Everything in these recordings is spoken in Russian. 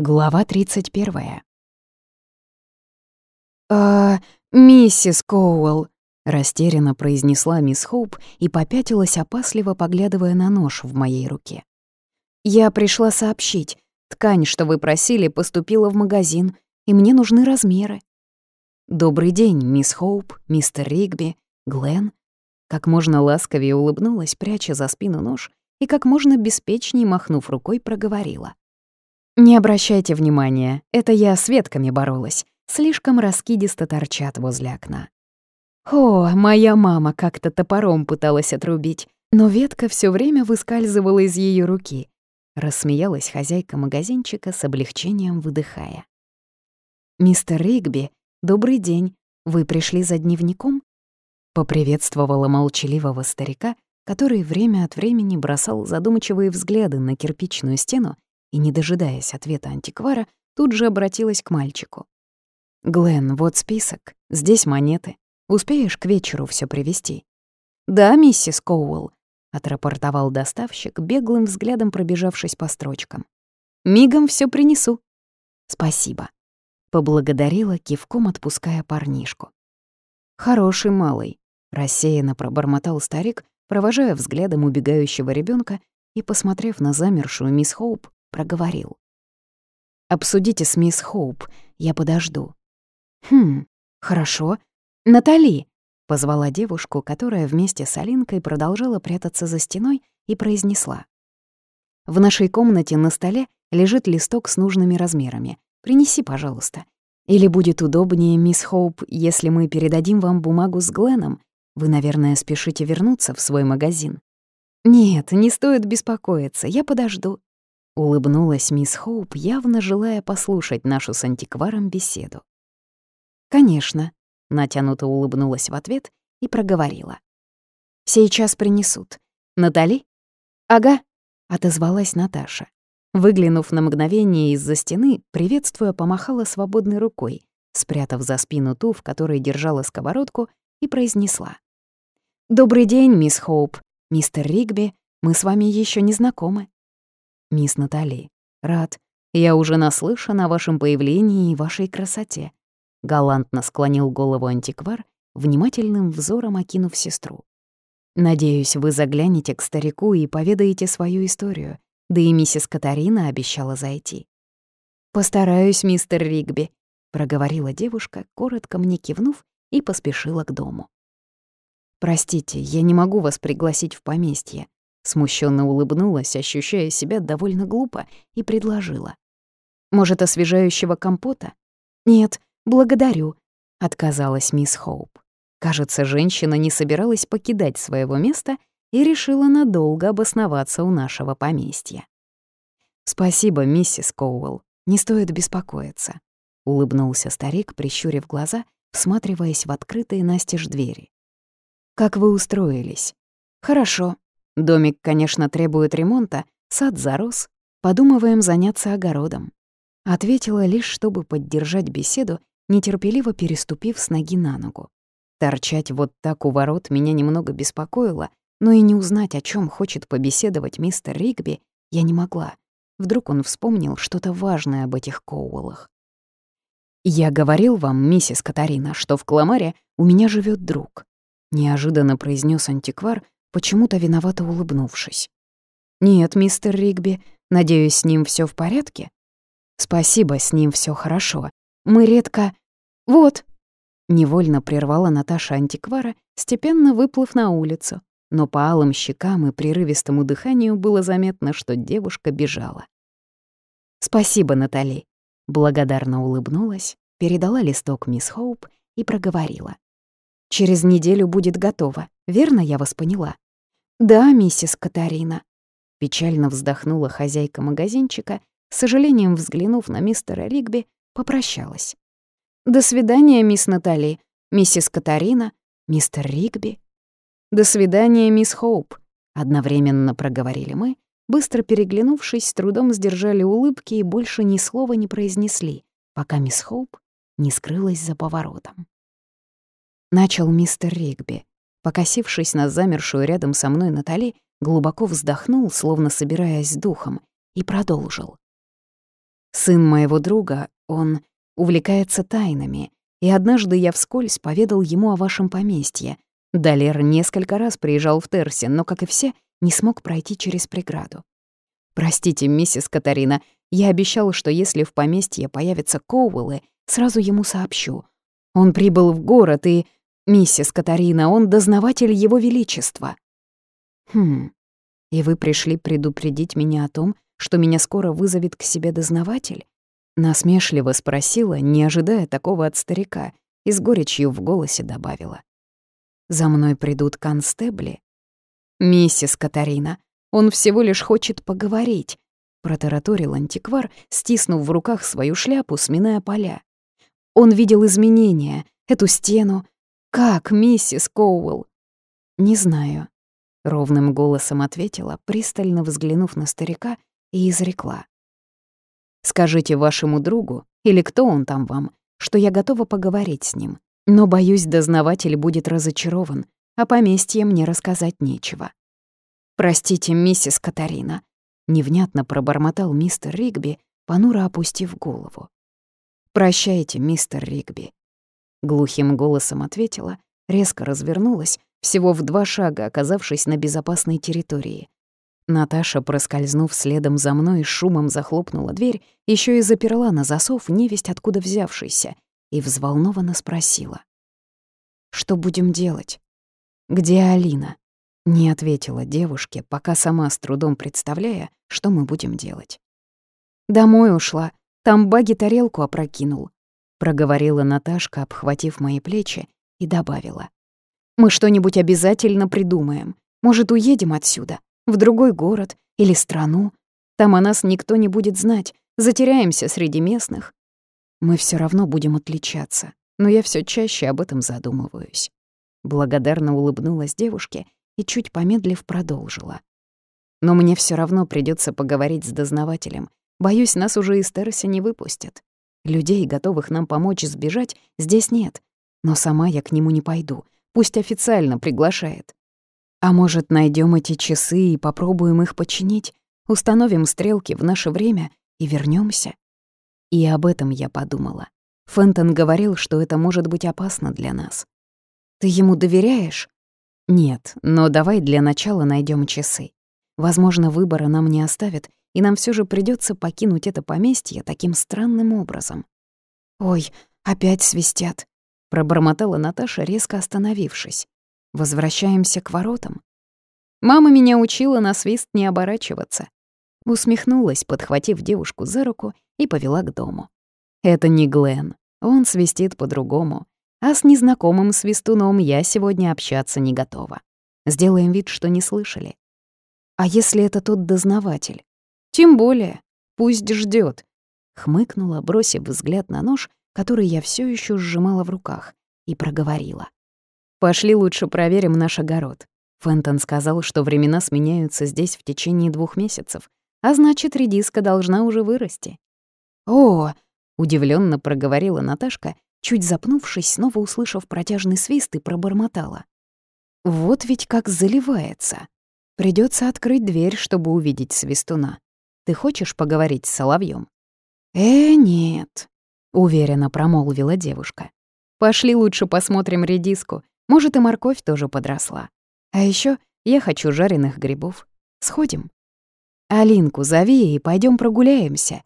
Глава 31. «А, миссис Коуэлл», — растерянно произнесла мисс Хоуп и попятилась опасливо, поглядывая на нож в моей руке. «Я пришла сообщить. Ткань, что вы просили, поступила в магазин, и мне нужны размеры». «Добрый день, мисс Хоуп, мистер Ригби, Глен». Как можно ласковее улыбнулась, пряча за спину нож, и как можно беспечней, махнув рукой, проговорила. «Не обращайте внимания, это я с ветками боролась. Слишком раскидисто торчат возле окна». О, моя мама как-то топором пыталась отрубить, но ветка все время выскальзывала из ее руки. Рассмеялась хозяйка магазинчика с облегчением выдыхая. «Мистер Ригби, добрый день. Вы пришли за дневником?» Поприветствовала молчаливого старика, который время от времени бросал задумчивые взгляды на кирпичную стену и, не дожидаясь ответа антиквара, тут же обратилась к мальчику. «Глен, вот список. Здесь монеты. Успеешь к вечеру все привезти?» «Да, миссис Коуэлл», — отрапортовал доставщик, беглым взглядом пробежавшись по строчкам. «Мигом все принесу». «Спасибо», — поблагодарила, кивком отпуская парнишку. «Хороший малый», — рассеянно пробормотал старик, провожая взглядом убегающего ребенка и, посмотрев на замершую мисс Хоуп, проговорил. «Обсудите с мисс Хоуп, я подожду». «Хм, хорошо. Натали!» — позвала девушку, которая вместе с Алинкой продолжала прятаться за стеной и произнесла. «В нашей комнате на столе лежит листок с нужными размерами. Принеси, пожалуйста. Или будет удобнее, мисс Хоуп, если мы передадим вам бумагу с Гленом? Вы, наверное, спешите вернуться в свой магазин». «Нет, не стоит беспокоиться, я подожду», Улыбнулась мисс Хоуп, явно желая послушать нашу с антикваром беседу. «Конечно», — натянуто улыбнулась в ответ и проговорила. «Сейчас принесут. Натали?» «Ага», — отозвалась Наташа. Выглянув на мгновение из-за стены, приветствуя, помахала свободной рукой, спрятав за спину ту, в которой держала сковородку, и произнесла. «Добрый день, мисс Хоуп. Мистер Ригби, мы с вами еще не знакомы». «Мисс Натали, рад. Я уже наслышан о вашем появлении и вашей красоте», — галантно склонил голову антиквар, внимательным взором окинув сестру. «Надеюсь, вы заглянете к старику и поведаете свою историю, да и миссис Катарина обещала зайти». «Постараюсь, мистер Ригби», — проговорила девушка, коротко мне кивнув, и поспешила к дому. «Простите, я не могу вас пригласить в поместье. Смущенно улыбнулась, ощущая себя довольно глупо, и предложила. «Может, освежающего компота?» «Нет, благодарю», — отказалась мисс Хоуп. Кажется, женщина не собиралась покидать своего места и решила надолго обосноваться у нашего поместья. «Спасибо, миссис Коуэлл, не стоит беспокоиться», — улыбнулся старик, прищурив глаза, всматриваясь в открытые настежь двери. «Как вы устроились?» «Хорошо», Домик, конечно, требует ремонта, сад зарос. Подумываем заняться огородом. Ответила лишь, чтобы поддержать беседу, нетерпеливо переступив с ноги на ногу. Торчать вот так у ворот меня немного беспокоило, но и не узнать, о чем хочет побеседовать мистер Ригби, я не могла. Вдруг он вспомнил что-то важное об этих Коуэллах. «Я говорил вам, миссис Катарина, что в Кламаре у меня живет друг», — неожиданно произнес антиквар, почему-то виновато улыбнувшись. «Нет, мистер Ригби, надеюсь, с ним все в порядке?» «Спасибо, с ним все хорошо. Мы редко...» «Вот!» Невольно прервала Наташа антиквара, степенно выплыв на улицу, но по алым щекам и прерывистому дыханию было заметно, что девушка бежала. «Спасибо, Натали», — благодарно улыбнулась, передала листок мисс Хоуп и проговорила. «Через неделю будет готово, верно я вас поняла?» «Да, миссис Катарина», — печально вздохнула хозяйка магазинчика, с сожалением взглянув на мистера Ригби, попрощалась. «До свидания, мисс Натали, миссис Катарина, мистер Ригби». «До свидания, мисс Хоуп», — одновременно проговорили мы, быстро переглянувшись, с трудом сдержали улыбки и больше ни слова не произнесли, пока мисс Хоуп не скрылась за поворотом. Начал мистер Ригби, Покосившись на замершую рядом со мной Натали, глубоко вздохнул, словно собираясь с духом, и продолжил. Сын моего друга, он увлекается тайнами, и однажды я вскользь поведал ему о вашем поместье. Далер несколько раз приезжал в Терсин, но, как и все, не смог пройти через преграду. «Простите, миссис Катарина, я обещал, что если в поместье появятся Коуэллы, сразу ему сообщу. Он прибыл в город, и... Миссис Катарина, он дознаватель его величества». «Хм, и вы пришли предупредить меня о том, что меня скоро вызовет к себе дознаватель?» Насмешливо спросила, не ожидая такого от старика, и с горечью в голосе добавила. «За мной придут констебли?» «Миссис Катарина, он всего лишь хочет поговорить», — протараторил антиквар, стиснув в руках свою шляпу, сминая поля. «Он видел изменения, эту стену. Как, миссис Коуэлл?» «Не знаю», — ровным голосом ответила, пристально взглянув на старика, и изрекла. Скажите вашему другу, или кто он там вам, что я готова поговорить с ним. Но, боюсь, дознаватель будет разочарован, а поместье мне рассказать нечего. «Простите, миссис Катарина», — невнятно пробормотал мистер Ригби, понуро опустив голову. «Прощайте, мистер Ригби», — глухим голосом ответила, резко развернулась, всего в два шага оказавшись на безопасной территории, Наташа, проскользнув следом за мной, шумом захлопнула дверь, еще и заперла на засов невесть откуда взявшийся, и взволнованно спросила. «Что будем делать?» «Где Алина?» Не ответила девушке, пока сама с трудом представляя, что мы будем делать. «Домой ушла, там баги тарелку опрокинул», — проговорила Наташка, обхватив мои плечи, и добавила. «Мы что-нибудь обязательно придумаем. Может, уедем отсюда?» в другой город или страну. Там о нас никто не будет знать, затеряемся среди местных. Мы все равно будем отличаться, но я все чаще об этом задумываюсь. Благодарно улыбнулась девушке и, чуть помедлив, продолжила. Но мне все равно придется поговорить с дознавателем. Боюсь, нас уже из Терраси не выпустят. Людей, готовых нам помочь сбежать, здесь нет. Но сама я к нему не пойду. Пусть официально приглашает. А может, найдем эти часы и попробуем их починить, установим стрелки в наше время и вернемся? И об этом я подумала. Фентон говорил, что это может быть опасно для нас. Ты ему доверяешь? Нет, но давай для начала найдем часы. Возможно, выбора нам не оставят, и нам все же придется покинуть это поместье таким странным образом. Ой, опять свистят, пробормотала Наташа, резко остановившись. Возвращаемся к воротам. Мама меня учила на свист не оборачиваться. Усмехнулась, подхватив девушку за руку и повела к дому. Это не Глен, он свистит по-другому, а с незнакомым свистуном я сегодня общаться не готова. Сделаем вид, что не слышали. А если это тот дознаватель? Тем более, пусть ждет. Хмыкнула, бросив взгляд на нож, который я все еще сжимала в руках, и проговорила. Пошли лучше проверим наш огород. Фентон сказал, что времена сменяются здесь в течение двух месяцев, а значит, редиска должна уже вырасти. «О!» — удивленно проговорила Наташка, чуть запнувшись, снова услышав протяжный свист и пробормотала. «Вот ведь как заливается. Придется открыть дверь, чтобы увидеть свистуна. Ты хочешь поговорить с соловьем? «Э, нет», — уверенно промолвила девушка. «Пошли лучше посмотрим редиску. Может, и морковь тоже подросла. А еще я хочу жареных грибов. Сходим? Алинку зови и пойдем прогуляемся.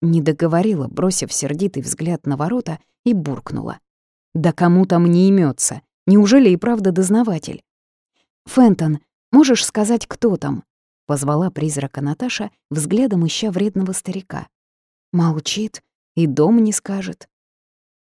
Не договорила, бросив сердитый взгляд на ворота, и буркнула. Да кому там не имется? Неужели и правда дознаватель? Фентон, можешь сказать, кто там? Позвала призрака Наташа, взглядом ища вредного старика. Молчит и дом не скажет.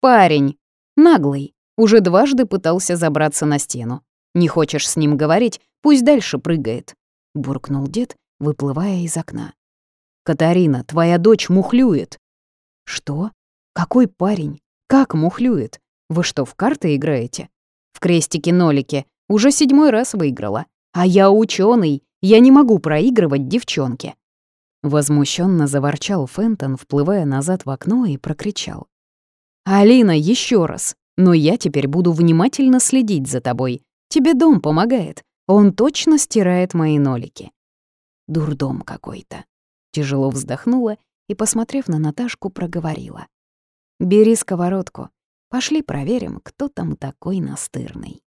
Парень, наглый, уже дважды пытался забраться на стену. Не хочешь с ним говорить, пусть дальше прыгает», — буркнул дед, выплывая из окна. «Катарина, твоя дочь мухлюет». «Что? Какой парень? Как мухлюет? Вы что, в карты играете?» «В крестике-нолике. Уже седьмой раз выиграла. А я ученый, я не могу проигрывать девчонке». Возмущенно заворчал Фентон, вплывая назад в окно и прокричал. «Алина, еще раз! Но я теперь буду внимательно следить за тобой. Тебе дом помогает. Он точно стирает мои нолики. Дурдом какой-то. Тяжело вздохнула и, посмотрев на Наташку, проговорила. «Бери сковородку. Пошли проверим, кто там такой настырный».